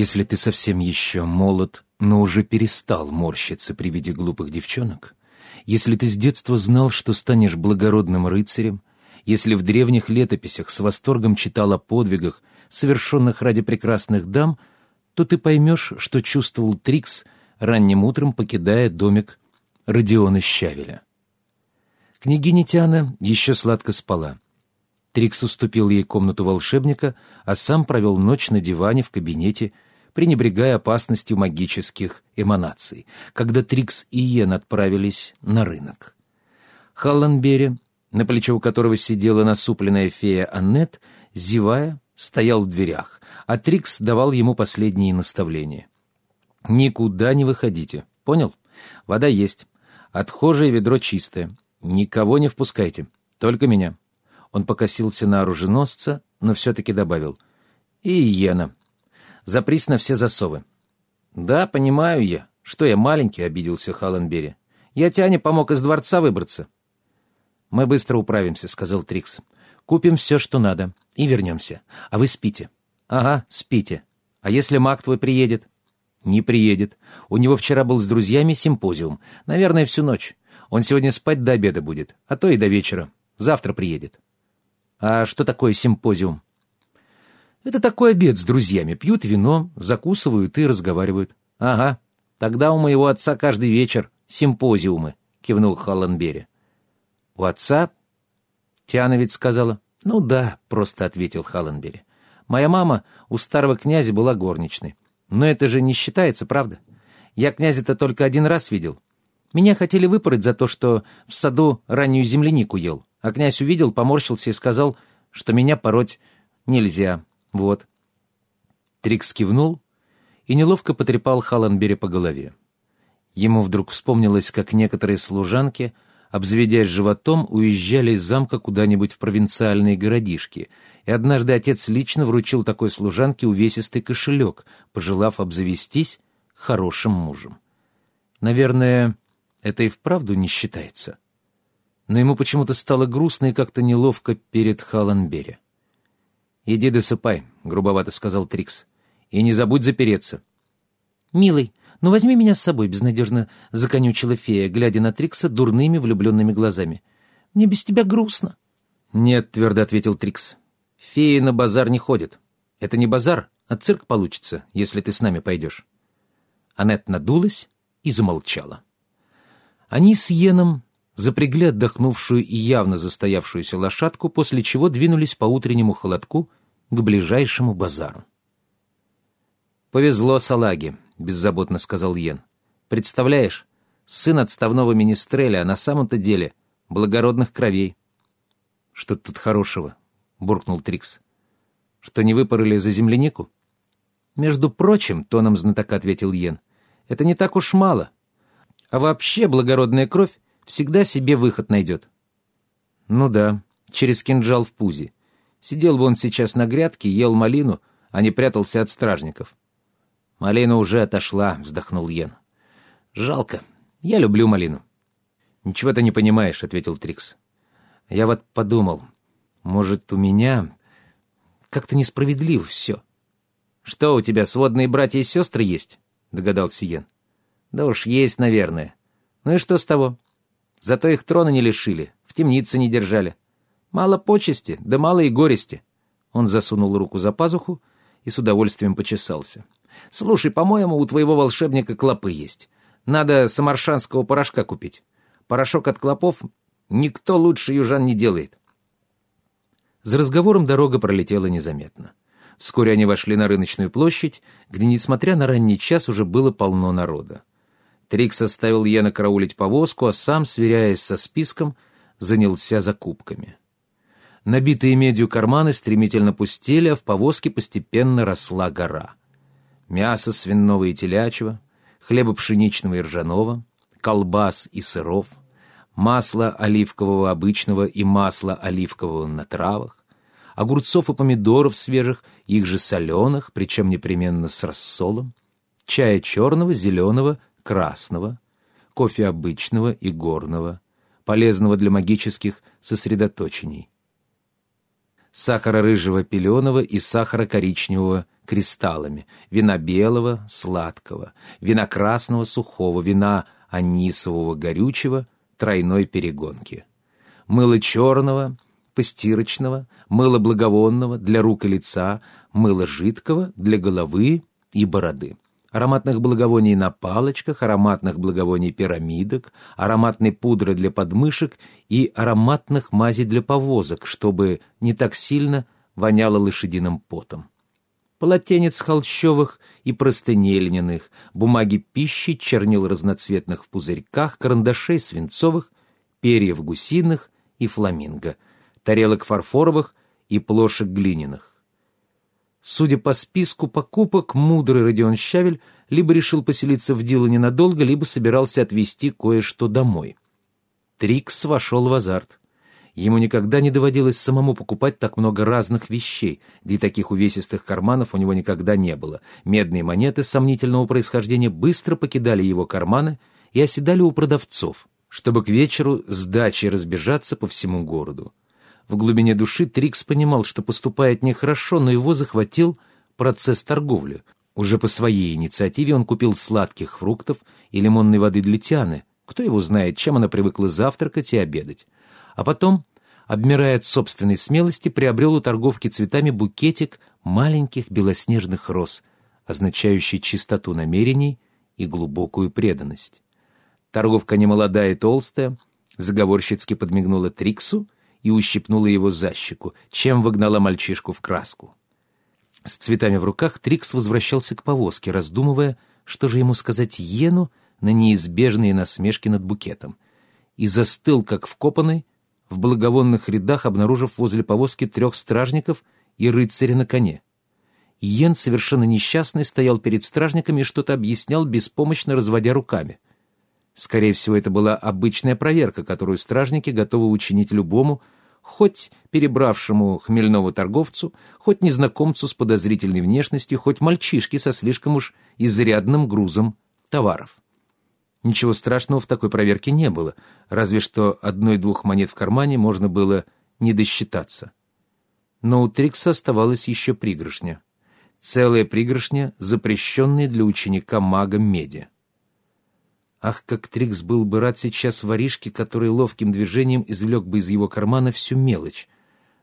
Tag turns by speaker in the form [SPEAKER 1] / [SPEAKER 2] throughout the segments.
[SPEAKER 1] Если ты совсем еще молод, но уже перестал морщиться при виде глупых девчонок, если ты с детства знал, что станешь благородным рыцарем, если в древних летописях с восторгом читал о подвигах, совершенных ради прекрасных дам, то ты поймешь, что чувствовал Трикс, ранним утром покидая домик Родиона Щавеля. Княгиня Тиана еще сладко спала. Трикс уступил ей комнату волшебника, а сам провел ночь на диване в кабинете, пренебрегая опасностью магических эманаций, когда Трикс и Йен отправились на рынок. Халланбери, на плечо у которого сидела насупленная фея Аннет, зевая, стоял в дверях, а Трикс давал ему последние наставления. «Никуда не выходите, понял? Вода есть, отхожее ведро чистое, никого не впускайте, только меня». Он покосился на оруженосца, но все-таки добавил. «И Йена. Запрись на все засовы». «Да, понимаю я. Что я маленький?» — обиделся Халленбери. «Я Тяне помог из дворца выбраться». «Мы быстро управимся», — сказал Трикс. «Купим все, что надо, и вернемся. А вы спите». «Ага, спите. А если маг твой приедет?» «Не приедет. У него вчера был с друзьями симпозиум. Наверное, всю ночь. Он сегодня спать до обеда будет, а то и до вечера. Завтра приедет». «А что такое симпозиум?» «Это такой обед с друзьями. Пьют вино, закусывают и разговаривают». «Ага. Тогда у моего отца каждый вечер симпозиумы», — кивнул Холландбери. «У отца?» Тиана ведь сказала. «Ну да», — просто ответил Халленбери. «Моя мама у старого князя была горничной. Но это же не считается, правда? Я князя-то только один раз видел. Меня хотели выпороть за то, что в саду раннюю землянику ел. А князь увидел, поморщился и сказал, что меня пороть нельзя. Вот». Трикс кивнул и неловко потрепал Халленбери по голове. Ему вдруг вспомнилось, как некоторые служанки — обзаведясь животом, уезжали из замка куда-нибудь в провинциальные городишки, и однажды отец лично вручил такой служанке увесистый кошелек, пожелав обзавестись хорошим мужем. Наверное, это и вправду не считается. Но ему почему-то стало грустно и как-то неловко перед Халанбери. «Иди досыпай», — грубовато сказал Трикс, — «и не забудь запереться». «Милый, «Ну возьми меня с собой», — безнадежно законючила фея, глядя на Трикса дурными влюбленными глазами. «Мне без тебя грустно». «Нет», — твердо ответил Трикс. «Феи на базар не ходят. Это не базар, а цирк получится, если ты с нами пойдешь». Аннет надулась и замолчала. Они с Йеном запрягли отдохнувшую и явно застоявшуюся лошадку, после чего двинулись по утреннему холодку к ближайшему базару. Повезло Салаге беззаботно сказал Йен. «Представляешь, сын отставного министреля, а на самом-то деле благородных кровей». «Что тут хорошего?» — буркнул Трикс. «Что не выпороли за землянику?» «Между прочим», — тоном знатока ответил Йен, — «это не так уж мало. А вообще благородная кровь всегда себе выход найдет». «Ну да, через кинжал в пузе. Сидел бы он сейчас на грядке, ел малину, а не прятался от стражников». «Малина уже отошла», — вздохнул Йен. «Жалко. Я люблю малину». «Ничего ты не понимаешь», — ответил Трикс. «Я вот подумал, может, у меня как-то несправедливо все». «Что, у тебя сводные братья и сестры есть?» — догадался Йен. «Да уж есть, наверное. Ну и что с того? Зато их трона не лишили, в темнице не держали. Мало почести, да мало и горести». Он засунул руку за пазуху и с удовольствием почесался. Слушай, по-моему, у твоего волшебника клопы есть. Надо самаршанского порошка купить. Порошок от клопов никто лучше южан не делает. За разговором дорога пролетела незаметно. Вскоре они вошли на рыночную площадь, где, несмотря на ранний час, уже было полно народа. Трикс оставил Йена караулить повозку, а сам, сверяясь со списком, занялся закупками. Набитые медью карманы стремительно пустели, а в повозке постепенно росла гора — мясо свиного и телячьего, хлеба пшеничного и ржаного, колбас и сыров, масло оливкового обычного и масло оливкового на травах, огурцов и помидоров свежих, их же соленых, причем непременно с рассолом, чая черного, зеленого, красного, кофе обычного и горного, полезного для магических сосредоточений, сахара рыжего пеленого и сахара коричневого кристаллами, вина белого, сладкого, вина красного, сухого, вина анисового, горючего, тройной перегонки. Мыло черного, постирочного, мыло благовонного для рук и лица, мыло жидкого для головы и бороды ароматных благовоний на палочках, ароматных благовоний пирамидок, ароматной пудры для подмышек и ароматных мазей для повозок, чтобы не так сильно воняло лошадиным потом. Полотенец холщовых и простыней льняных, бумаги пищи, чернил разноцветных в пузырьках, карандашей свинцовых, перьев гусиных и фламинго, тарелок фарфоровых и плошек глиняных. Судя по списку покупок, мудрый Родион Щавель либо решил поселиться в Дилане надолго, либо собирался отвезти кое-что домой. Трикс вошел в азарт. Ему никогда не доводилось самому покупать так много разных вещей, да и таких увесистых карманов у него никогда не было. Медные монеты сомнительного происхождения быстро покидали его карманы и оседали у продавцов, чтобы к вечеру с дачей разбежаться по всему городу. В глубине души Трикс понимал, что поступает нехорошо, но его захватил процесс торговли. Уже по своей инициативе он купил сладких фруктов и лимонной воды для Тианы. Кто его знает, чем она привыкла завтракать и обедать. А потом, обмирая от собственной смелости, приобрел у торговки цветами букетик маленьких белоснежных роз, означающий чистоту намерений и глубокую преданность. Торговка немолодая и толстая, заговорщицки подмигнула Триксу — и ущипнула его за щеку, чем выгнала мальчишку в краску. С цветами в руках Трикс возвращался к повозке, раздумывая, что же ему сказать Йену на неизбежные насмешки над букетом, и застыл, как вкопанный, в благовонных рядах, обнаружив возле повозки трех стражников и рыцаря на коне. Йен, совершенно несчастный, стоял перед стражниками и что-то объяснял, беспомощно разводя руками — Скорее всего, это была обычная проверка, которую стражники готовы учинить любому, хоть перебравшему хмельного торговцу, хоть незнакомцу с подозрительной внешностью, хоть мальчишке со слишком уж изрядным грузом товаров. Ничего страшного в такой проверке не было, разве что одной-двух монет в кармане можно было не досчитаться. Но у Трикса оставалась еще пригоршня. Целая пригоршня, запрещенная для ученика мага меди. Ах, как Трикс был бы рад сейчас воришке, который ловким движением извлек бы из его кармана всю мелочь.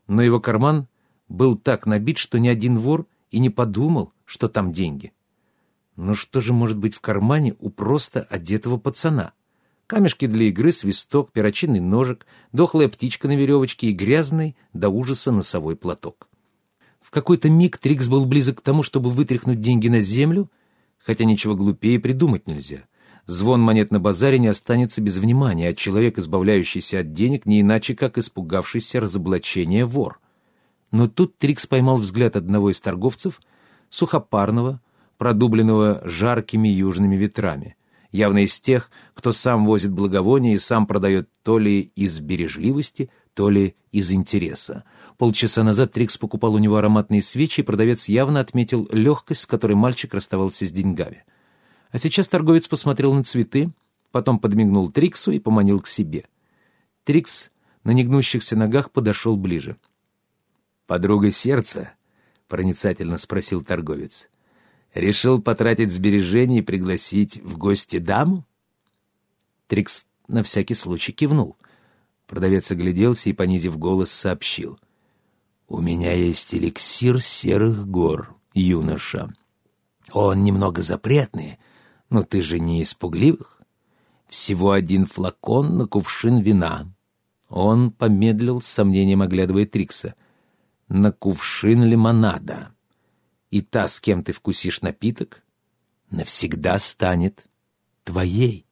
[SPEAKER 1] Но его карман был так набит, что ни один вор и не подумал, что там деньги. Но что же может быть в кармане у просто одетого пацана? Камешки для игры, свисток, перочинный ножик, дохлая птичка на веревочке и грязный до ужаса носовой платок. В какой-то миг Трикс был близок к тому, чтобы вытряхнуть деньги на землю, хотя ничего глупее придумать нельзя — Звон монет на базаре не останется без внимания, а человек, избавляющийся от денег, не иначе, как испугавшийся разоблачения вор. Но тут Трикс поймал взгляд одного из торговцев, сухопарного, продубленного жаркими южными ветрами, явно из тех, кто сам возит благовония и сам продает то ли из бережливости, то ли из интереса. Полчаса назад Трикс покупал у него ароматные свечи, и продавец явно отметил легкость, с которой мальчик расставался с деньгами — а сейчас торговец посмотрел на цветы, потом подмигнул Триксу и поманил к себе. Трикс на негнущихся ногах подошел ближе. «Подруга сердца?» — проницательно спросил торговец. «Решил потратить сбережения и пригласить в гости даму?» Трикс на всякий случай кивнул. Продавец огляделся и, понизив голос, сообщил. «У меня есть эликсир серых гор, юноша. Он немного запретный, но ты же не из пугливых. Всего один флакон на кувшин вина. Он помедлил с сомнением, оглядывая Трикса. На кувшин лимонада. И та, с кем ты вкусишь напиток, навсегда станет твоей.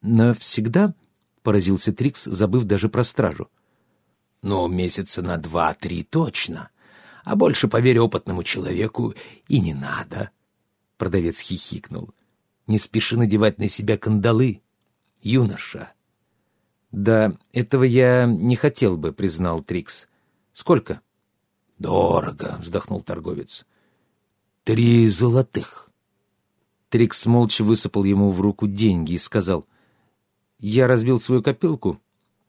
[SPEAKER 1] «Навсегда?» — поразился Трикс, забыв даже про стражу. «Ну, месяца на два-три точно. А больше, поверь опытному человеку, и не надо». Продавец хихикнул. «Не спеши надевать на себя кандалы, юноша». «Да, этого я не хотел бы», — признал Трикс. «Сколько?» «Дорого», — вздохнул торговец. «Три золотых». Трикс молча высыпал ему в руку деньги и сказал. «Я разбил свою копилку.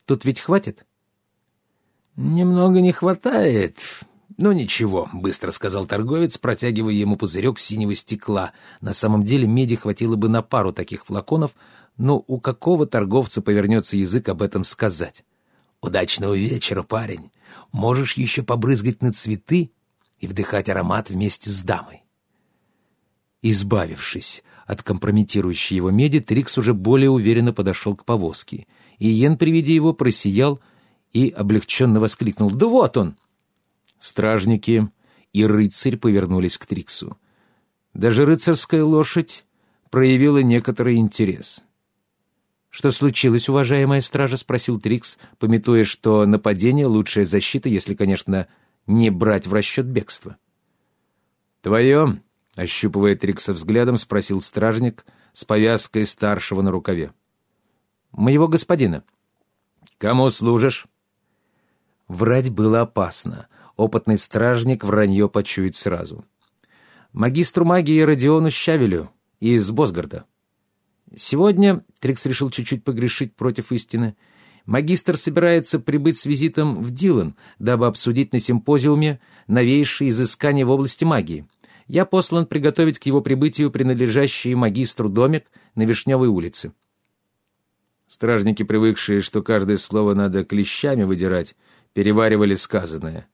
[SPEAKER 1] Тут ведь хватит?» «Немного не хватает. «Ну ничего», — быстро сказал торговец, протягивая ему пузырек синего стекла. На самом деле меди хватило бы на пару таких флаконов, но у какого торговца повернется язык об этом сказать? «Удачного вечера, парень. Можешь еще побрызгать на цветы и вдыхать аромат вместе с дамой». Избавившись от компрометирующей его меди, Трикс уже более уверенно подошел к повозке. И Йен при виде его просиял и облегченно воскликнул «Да вот он!» Стражники и рыцарь повернулись к Триксу. Даже рыцарская лошадь проявила некоторый интерес. «Что случилось, уважаемая стража?» — спросил Трикс, пометуя, что нападение — лучшая защита, если, конечно, не брать в расчет бегство. «Твое?» — ощупывая Трикса взглядом, спросил стражник с повязкой старшего на рукаве. «Моего господина». «Кому служишь?» Врать было опасно — Опытный стражник вранье почует сразу. Магистру магии Родиону Щавелю из Босгарда. Сегодня Трикс решил чуть-чуть погрешить против истины. Магистр собирается прибыть с визитом в Дилан, дабы обсудить на симпозиуме новейшие изыскания в области магии. Я послан приготовить к его прибытию принадлежащий магистру домик на Вишневой улице. Стражники, привыкшие, что каждое слово надо клещами выдирать, переваривали сказанное —